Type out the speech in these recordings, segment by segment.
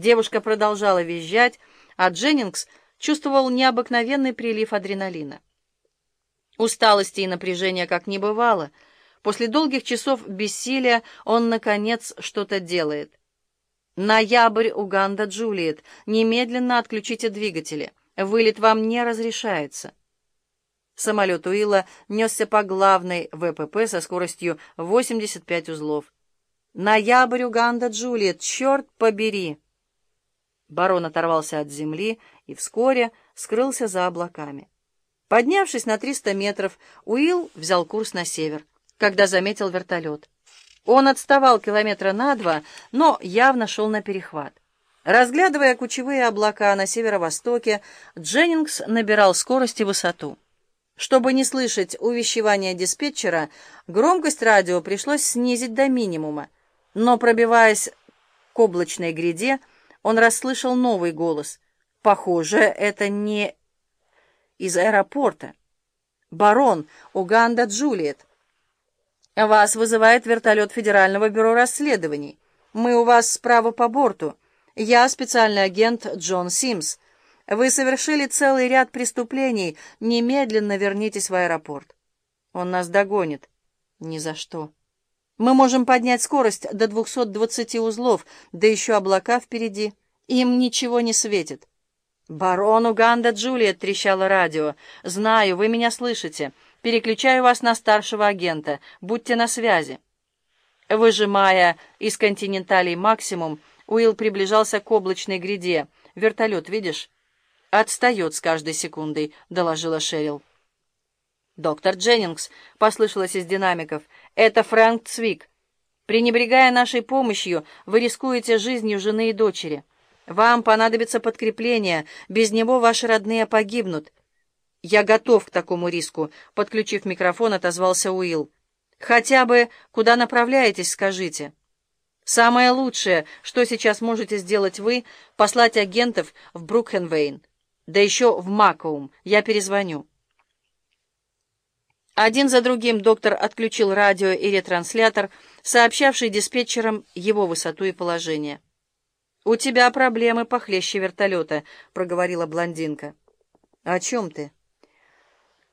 Девушка продолжала визжать, а Дженнингс чувствовал необыкновенный прилив адреналина. Усталости и напряжения как не бывало. После долгих часов бессилия он, наконец, что-то делает. «Ноябрь, Уганда, Джулиет. Немедленно отключите двигатели. Вылет вам не разрешается». Самолет Уилла несся по главной ВПП со скоростью 85 узлов. «Ноябрь, Уганда, Джулиет, черт побери!» Барон оторвался от земли и вскоре скрылся за облаками. Поднявшись на 300 метров, Уилл взял курс на север, когда заметил вертолет. Он отставал километра на два, но явно шел на перехват. Разглядывая кучевые облака на северо-востоке, Дженнингс набирал скорость и высоту. Чтобы не слышать увещевания диспетчера, громкость радио пришлось снизить до минимума, но, пробиваясь к облачной гряде, он расслышал новый голос. Похоже, это не из аэропорта. «Барон, Уганда Джулиет. Вас вызывает вертолет Федерального бюро расследований. Мы у вас справа по борту. Я специальный агент Джон Симс. Вы совершили целый ряд преступлений. Немедленно вернитесь в аэропорт. Он нас догонит. Ни за что. Мы можем поднять скорость до 220 узлов, да еще облака впереди. Им ничего не светит. «Барон Уганда Джулиет!» — трещало радио. «Знаю, вы меня слышите. Переключаю вас на старшего агента. Будьте на связи». Выжимая из континенталей максимум, Уилл приближался к облачной гряде. «Вертолет, видишь?» «Отстает с каждой секундой», — доложила Шерил. «Доктор Дженнингс», — послышалось из динамиков, — «это Фрэнк Цвик. Пренебрегая нашей помощью, вы рискуете жизнью жены и дочери. Вам понадобится подкрепление, без него ваши родные погибнут». «Я готов к такому риску», — подключив микрофон, отозвался Уилл. «Хотя бы куда направляетесь, скажите». «Самое лучшее, что сейчас можете сделать вы, послать агентов в Брукхенвейн, да еще в Макоум. Я перезвоню». Один за другим доктор отключил радио и ретранслятор, сообщавший диспетчерам его высоту и положение. «У тебя проблемы похлеще вертолета», — проговорила блондинка. «О чем ты?»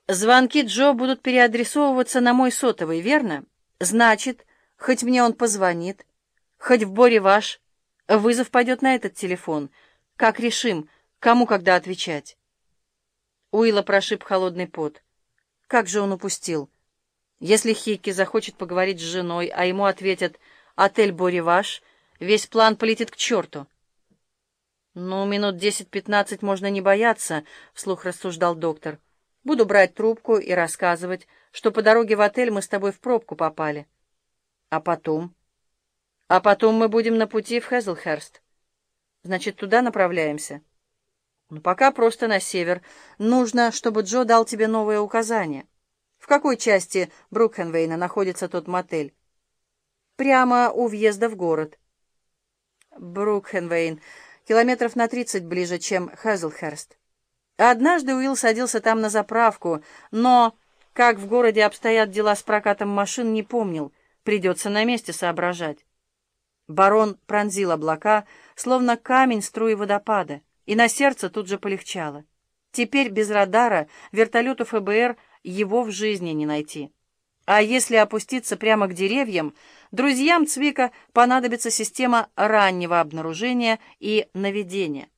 «Звонки Джо будут переадресовываться на мой сотовый, верно? Значит, хоть мне он позвонит, хоть в Боре ваш, вызов пойдет на этот телефон. Как решим, кому когда отвечать?» Уилла прошиб холодный пот. Как же он упустил? Если Хикки захочет поговорить с женой, а ему ответят «Отель Бориваш», весь план полетит к черту. «Ну, минут десять-пятнадцать можно не бояться», — вслух рассуждал доктор. «Буду брать трубку и рассказывать, что по дороге в отель мы с тобой в пробку попали. А потом? А потом мы будем на пути в Хезлхерст. Значит, туда направляемся». Ну, пока просто на север. Нужно, чтобы Джо дал тебе новые указания. В какой части Брукхенвейна находится тот мотель? Прямо у въезда в город. Брукхенвейн. Километров на тридцать ближе, чем Хазлхерст. Однажды Уилл садился там на заправку, но, как в городе обстоят дела с прокатом машин, не помнил. Придется на месте соображать. Барон пронзил облака, словно камень струи водопада и на сердце тут же полегчало. Теперь без радара вертолету ФБР его в жизни не найти. А если опуститься прямо к деревьям, друзьям Цвика понадобится система раннего обнаружения и наведения.